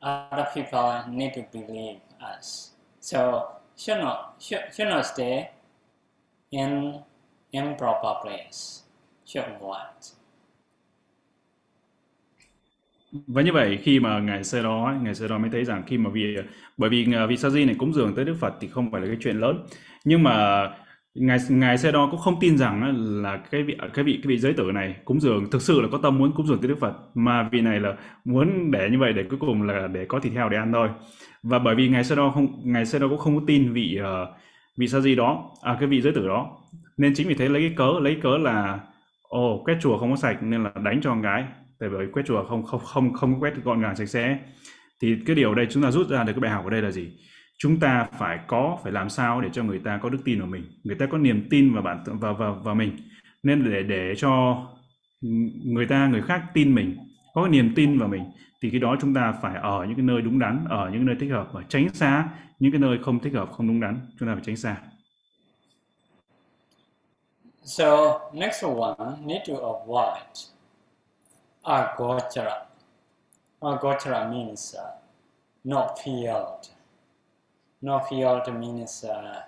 other people need to believe us. So should not should, should not stay in improper place. Should what Và như vậy khi mà ngài sơ đó ngài sơ đó mới thấy rằng khi mà vì bởi vì à, vị sa di này cúng dường tới Đức Phật thì không phải là cái chuyện lớn nhưng mà ngài ngài xe đó cũng không tin rằng là cái vị cái vị cái vị giới tử này cúng dường thực sự là có tâm muốn cúng dường tới Đức Phật mà vị này là muốn để như vậy để cuối cùng là để có thịt heo để ăn thôi. Và bởi vì ngài xe đó không ngài xe đó cũng không có tin vị uh, vị sa di đó à cái vị giới tử đó. Nên chính vì thế lấy cái cớ lấy cớ là ồ oh, quét chùa không có sạch nên là đánh cho con gái. Tại bởi quét chùa không không không không quét gọn gàng sạch sẽ. Thì cái điều đây chúng ta rút ra được cái bài học ở đây là gì? Chúng ta phải có phải làm sao để cho người ta có đức tin vào mình người ta có niềm tin vào bản vào vào vào mình nên để để cho người ta người khác tin mình có niềm tin vào mình thì cái đó chúng ta phải ở những cái nơi đúng đắn ở những nơi thích hợp và tránh xa những cái nơi không thích hợp không đúng đắn chúng ta phải tránh xa So next one need to avoid agochara. Agochara means uh, not field. No field means uh,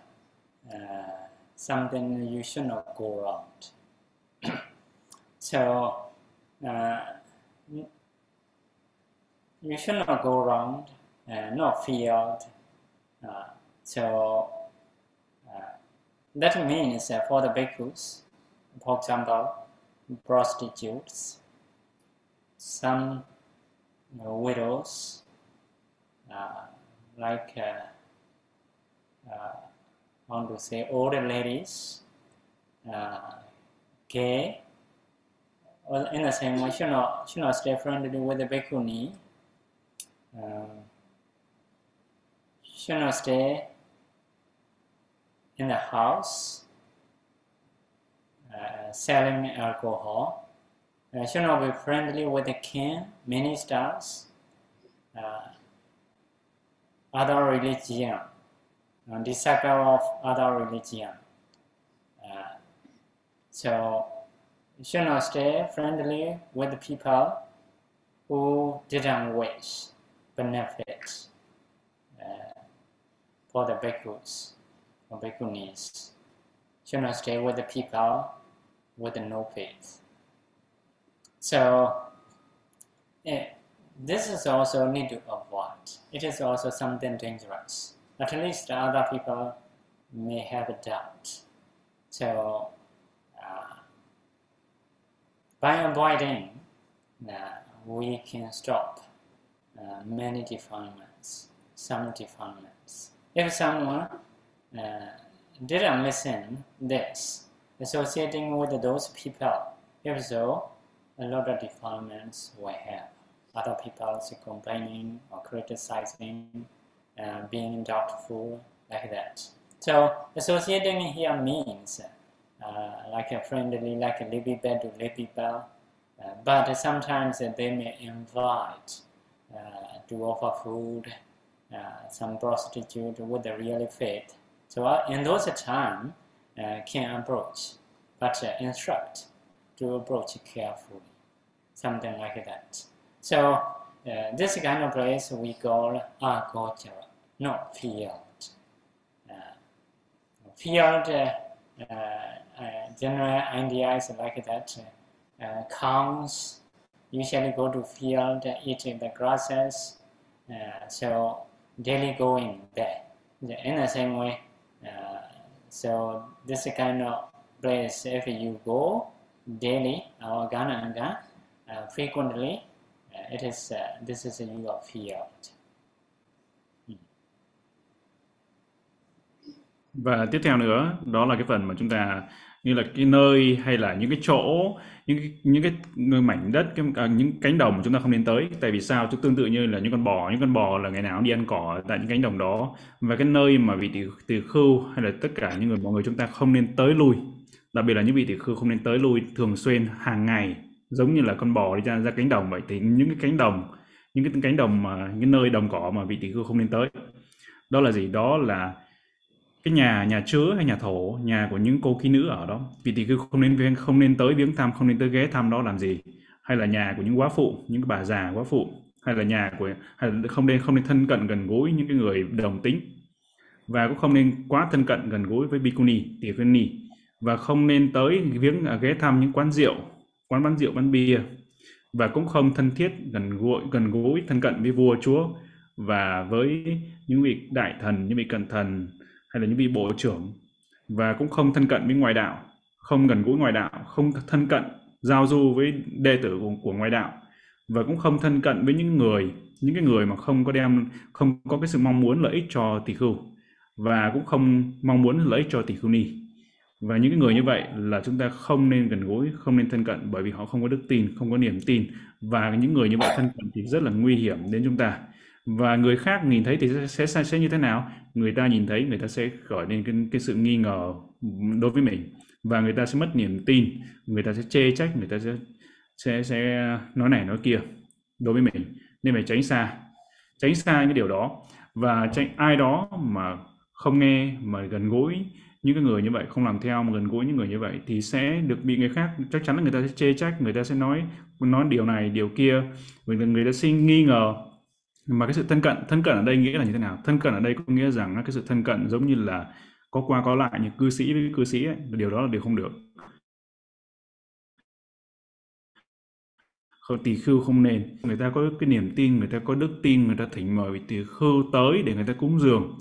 uh, something you should not go around. so uh, you should not go around, uh, no field. Uh, so uh, that means for the bhikkhus, for example, prostitutes, some widows, like uh, want to say older ladies, uh, gay, well, in the same way, should not, should not stay friendly with the bhikkhuni, uh, should not stay in the house uh, selling alcohol, uh, should not be friendly with the king, ministers, uh, other religion, disciple of other religion. So you should not stay friendly with the people who didn't wish benefit uh, for the bhikkhus or bhikkhunis. Should not stay with the people with no faith. So eh, this is also need to avoid. It is also something dangerous. At least other people may have a doubt. So uh, by avoiding, uh, we can stop uh, many defilements, some defilements. If someone uh, didn't listen this, associating with those people, if so, a lot of defilements will have. Other people complaining or criticizing, uh, being doubtful, like that. So associating here means uh, like a friendly, like a living bed to living bell, uh, but sometimes they may invite uh, to offer food, uh, some prostitute with the real faith. So in those time, can approach, but instruct to approach carefully, something like that. So this kind of place we call agochara, not field. field general ideas like that. Uh, cows usually go to field, eating the grasses, uh, so daily going there. In the same way, uh, so this kind of place, if you go daily or Ghana Anga, uh, frequently, uh, it is uh, this is your field. Và tiếp theo nữa, đó là cái phần mà chúng ta như là cái nơi hay là những cái chỗ những cái, những cái mảnh đất cái, à, những cánh đồng mà chúng ta không nên tới. Tại vì sao? Chúng tương tự như là những con bò những con bò là ngày nào đi ăn cỏ tại những cánh đồng đó. Và cái nơi mà vị tỷ tỷ khưu hay là tất cả những người mọi người chúng ta không nên tới lui đặc biệt là những vị tỷ khưu không nên tới lui thường xuyên hàng ngày giống như là con bò đi ra ra cánh đồng vậy, thì những cái cánh đồng, những cái cánh đồng mà, những nơi đồng cỏ mà vị tỷ khưu không nên tới. Đó là gì? Đó là cái nhà nhà chứa hay nhà thổ, nhà của những cô kỹ nữ ở đó. Vị tỷ-khưu không nên không nên tới viếng thăm, không nên tới ghé thăm đó làm gì? Hay là nhà của những quá phụ, những cái bà già quá phụ, hay là nhà của, hay là không nên không nên thân cận gần gũi những cái người đồng tính. Và cũng không nên quá thân cận gần gũi với bikuni tỷ khưu ni. Và không nên tới viếng à, ghé thăm những quán rượu quán bán rượu bán bia và cũng không thân thiết gần gũi gần gũi thân cận với vua chúa và với những vị đại thần những vị cận thần hay là những vị bộ trưởng và cũng không thân cận với ngoại đạo không gần gũi ngoại đạo không thân cận giao du với đệ tử của, của ngoại đạo và cũng không thân cận với những người những cái người mà không có đem không có cái sự mong muốn lợi ích cho tỷ khưu và cũng không mong muốn lợi ích cho tỷ khưu ni và những cái người như vậy là chúng ta không nên gần gũi không nên thân cận bởi vì họ không có đức tin không có niềm tin. Và những người như vậy thân cận thì rất là nguy hiểm đến chúng ta. Và người khác nhìn thấy thì sẽ sẽ, sẽ như thế nào? Người ta nhìn thấy người ta sẽ khởi lên cái, cái sự nghi ngờ đối với mình. Và người ta sẽ mất niềm tin người ta sẽ chê trách người ta sẽ sẽ sẽ nói này nói kia đối với mình. Nên phải tránh xa tránh xa cái điều đó. Và tránh ai đó mà không nghe mà gần gũi những cái người như vậy không làm theo mà gần gũi những người như vậy thì sẽ được bị người khác chắc chắn là người ta sẽ chê trách người ta sẽ nói nói điều này điều kia. Người người ta sinh nghi ngờ. Mà cái sự thân cận thân cận ở đây nghĩa là như thế nào? Thân cận ở đây có nghĩa rằng cái sự thân cận giống như là có qua có lại như cư sĩ với cư sĩ ấy, điều đó là điều không được. Tỷ khưu không nên. Người ta có cái niềm tin người ta có đức tin người ta thỉnh mời vị tỳ khưu tới để người ta cúng dường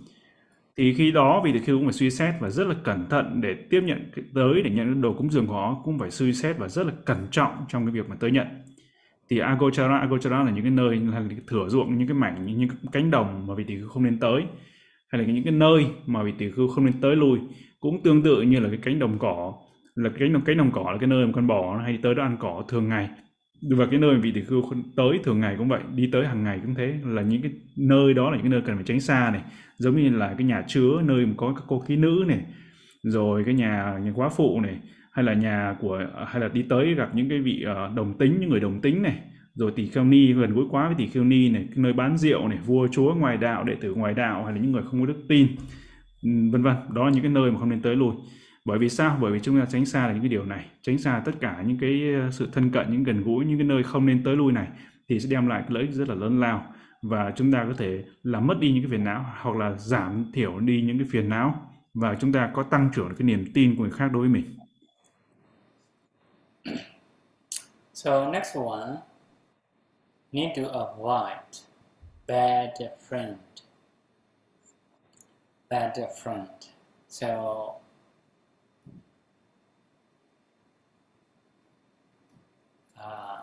thì khi đó vị tỷ khưu cũng phải suy xét và rất là cẩn thận để tiếp nhận tới, để nhận đồ cúng dường của họ, cũng phải suy xét và rất là cẩn trọng trong cái việc mà tới nhận. Thì Agochara Agochara là những cái nơi, là thửa ruộng, những cái mảnh, những cái cánh đồng mà vị tỷ khưu không nên tới, hay là những cái nơi mà vị tỷ khưu không nên tới lui. Cũng tương tự như là cái cánh đồng cỏ, là cái cánh đồng cánh đồng cỏ là cái nơi mà con bò nó hay tới đó ăn cỏ thường ngày và cái nơi mà vị tỷ khưu tới thường ngày cũng vậy, đi tới hàng ngày cũng thế. Là những cái nơi đó là những cái nơi cần phải tránh xa này. Giống như là cái nhà chứa, nơi mà có các cô khí nữ này. Rồi cái nhà nhà quá phụ này. Hay là nhà của, hay là đi tới gặp những cái vị ờ, đồng tính, những người đồng tính này. Rồi tỷ kheo ni, gần gũi quá với tỷ kheo ni này. Nơi bán rượu này, vua, chúa ngoài đạo, đệ tử ngoài đạo, hay là những người không có đức tin. Vân vân. Đó là những cái nơi mà không nên tới lui bởi vì sao bởi vì chúng ta tránh xa là những cái điều này tránh xa tất cả những cái ờ, sự thân cận những gần gũi những cái nơi không nên tới lui này thì sẽ đem lại cái lợi ích rất là lớn lao và chúng ta có thể làm mất đi những cái phiền não hoặc là giảm thiểu đi những cái phiền não và chúng ta có tăng trưởng cái niềm tin của người khác đối với mình. So next one, need to avoid bad friend. Bad friend. So uh,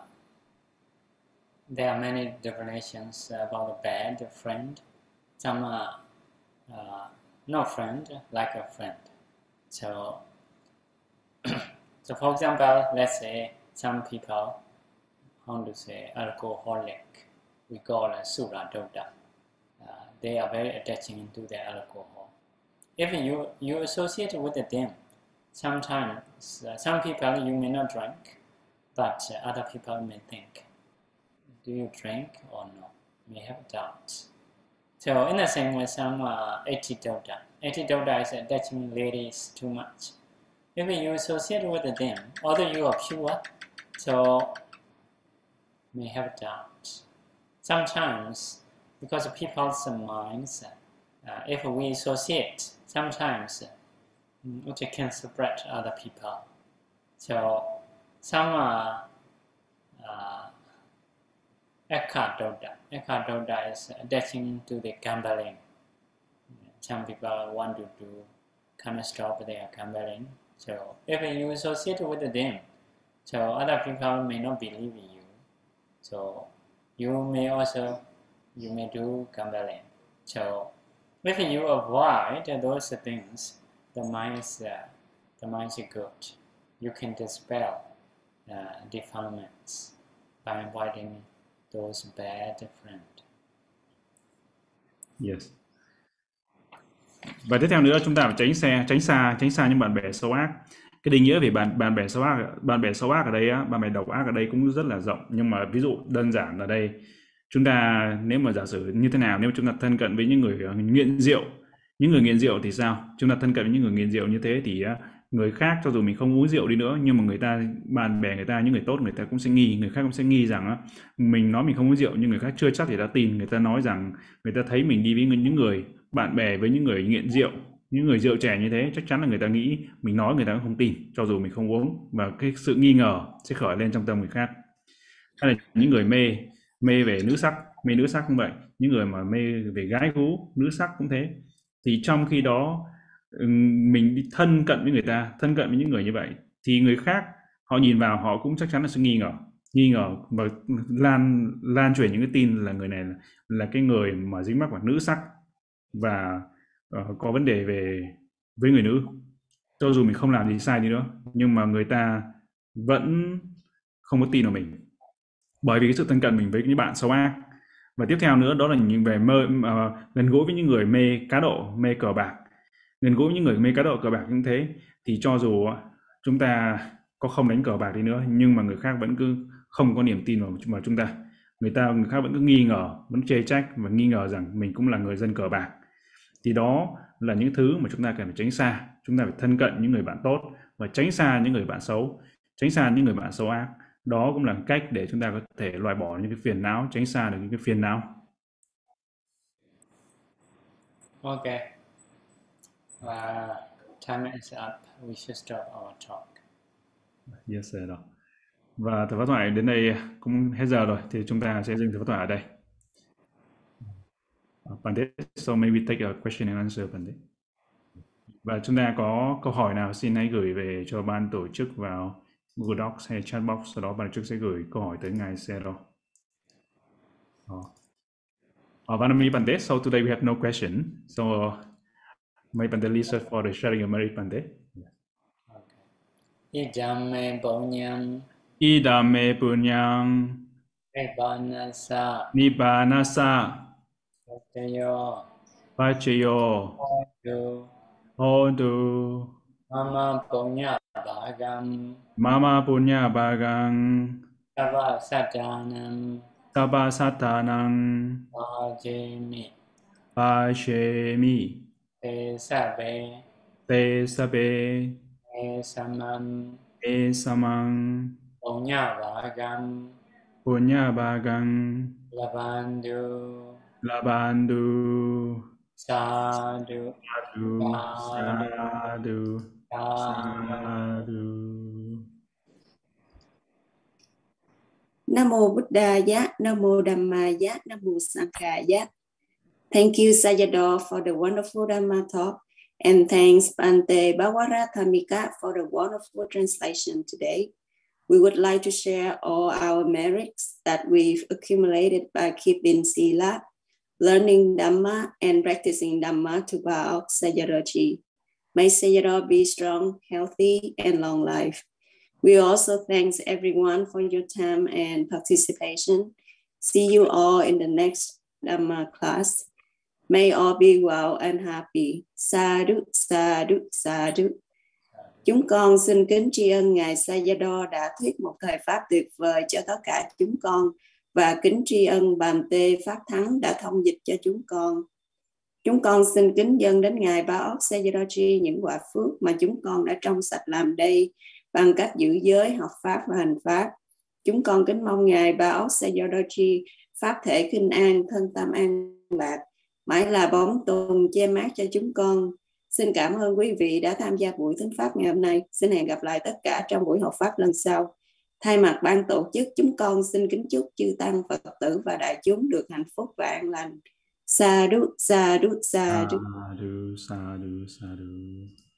there are many definitions about a bad friend. Some are uh, no friend, like a friend. So, so for example, let's say some people, how to say, alcoholic, we call a sura dota. Uh, they are very attaching to their alcohol. If you, you associate with them, sometimes uh, some people you may not drink, but uh, other people may think, do you drink or no? May have doubts. So in the same way, some uh, antidote. Antidote is attaching ladies too much. If you associate with them, although you are pure, so may have doubts. Sometimes, because of people's minds, uh, if we associate, sometimes it mm, can spread other people. So some uh, uh, Ekadoda. Ekadoda is attaching to the gambling. Some people want to do kind of stop their gambling. So if you associate with them, so other people may not believe in you. So you may also you may do gambling. So if you avoid those things, the mind is uh, the mind is good. You can dispel uh, defilements by avoiding those bad friends. Yes. Và tiếp theo nữa chúng ta phải tránh xe, tránh xa, tránh xa những bạn bè xấu ác. Cái định nghĩa về bạn bạn bè xấu ác, bạn bè xấu ác ở đây á, bạn bè độc ác ở đây cũng rất là rộng. Nhưng mà ví dụ đơn giản ở đây, chúng ta nếu mà giả sử như thế nào, nếu chúng ta thân cận với những người ờ, nghiện rượu, những người nghiện rượu thì sao? Chúng ta thân cận với những người nghiện rượu như thế thì ờ, người khác cho dù mình không uống rượu đi nữa, nhưng mà người ta, bạn bè người ta, những người tốt, người ta cũng sẽ nghi, người khác cũng sẽ nghi rằng mình nói mình không uống rượu, nhưng người khác chưa chắc thì đã tin. Người ta nói rằng, người ta thấy mình đi với những người bạn bè, với những người nghiện rượu, những người rượu trẻ như thế, chắc chắn là người ta nghĩ mình nói người ta cũng không tin, cho dù mình không uống. Và cái sự nghi ngờ sẽ khởi lên trong tâm người khác. Hay là những người mê mê về nữ sắc, mê nữ sắc cũng vậy. Những người mà mê về gái gú, nữ sắc cũng thế. Thì trong khi đó mình đi thân cận với người ta thân cận với những người như vậy thì người khác họ nhìn vào họ cũng chắc chắn là sẽ nghi ngờ. Nghi ngờ và lan lan truyền những cái tin là người này là, là cái người mà dính mắc vào nữ sắc và uh, có vấn đề về với người nữ. Cho dù mình không làm gì sai đi nữa nhưng mà người ta vẫn không có tin vào mình. Bởi vì cái sự thân cận mình với những bạn xấu ác. Và tiếp theo nữa đó là những về mơ uh, gần gũi với những người mê cá độ mê cờ bạc gần gũi những người mê cá độ cờ bạc như thế. Thì cho dù chúng ta có không đánh cờ bạc đi nữa nhưng mà người khác vẫn cứ không có niềm tin vào, vào chúng ta. Người ta người khác vẫn cứ nghi ngờ vẫn chê trách và nghi ngờ rằng mình cũng là người dân cờ bạc. Thì đó là những thứ mà chúng ta cần phải tránh xa. Chúng ta phải thân cận những người bạn tốt và tránh xa những người bạn xấu. Tránh xa những người bạn xấu ác. Đó cũng là cách để chúng ta có thể loại bỏ những cái phiền não tránh xa được những cái phiền não. Ok và time is up, we should stop our talk. Yes, sir. Và thời phát thoại đến đây cũng hết giờ rồi, thì chúng ta sẽ dừng thời phát thoại ở đây. À, Pandit, so maybe take a question and answer, Pandit. Và chúng ta có câu hỏi nào xin hãy gửi về cho ban tổ chức vào Google Docs hay chat box, sau đó ban tổ chức sẽ gửi câu hỏi tới ngài Sero. Uh, Vanami Pandit, so today we have no question. So uh, Bande Lisa for sharing Bande. Idame Bonyam. Idame Bunyam. Nibbanasa. Nibbanasa. Pachayo. Pachayo. Hodu. Hodu. Mama Punya Bhagam. Mama Punya Bhagam. Tava Satanam. Tava Satanam. Bhajemi. Bhajemi. Te Sabe. Te Sabe. e samam e samang punya vagam punya bagang labandu labandu sadhu sadhu sadhu sadhu Nam mô Buddhaya, Nam mô Dhammaya, Nam mô Sanghaya. Thank you Sayadaw for the wonderful Dhamma talk and thanks Bante Bhawarathamika for the wonderful translation today. We would like to share all our merits that we've accumulated by keeping Sila, learning Dhamma, and practicing Dhamma to Baal Sayadaw May Sayadaw be strong, healthy, and long life. We also thanks everyone for your time and participation. See you all in the next Dhamma class. May all be well and happy. Sadhu, sadhu, sadhu. Chúng con xin kính tri ân Ngài Sayadaw đã thuyết một thời Pháp tuyệt vời cho tất cả chúng con và kính tri ân Bàn Tê Pháp Thắng đã thông dịch cho chúng con. Chúng con xin kính dân đến Ngài Ba Ốc Sayadaw những quả phước mà chúng con đã trong sạch làm đây bằng cách giữ giới, học Pháp và hành Pháp. Chúng con kính mong Ngài Ba Ốc Sayadaw Pháp thể kinh an, thân tâm an lạc, mãi là bóng tùng che mát cho chúng con. Xin cảm ơn quý vị đã tham gia buổi thính Pháp ngày hôm nay. Xin hẹn gặp lại tất cả trong buổi học Pháp lần sau. Thay mặt ban tổ chức, chúng con xin kính chúc chư Tăng, Phật tử và đại chúng được hạnh phúc và an lành. Sa đu, sa đu, sa đu. Sadhu, sadhu, sadhu.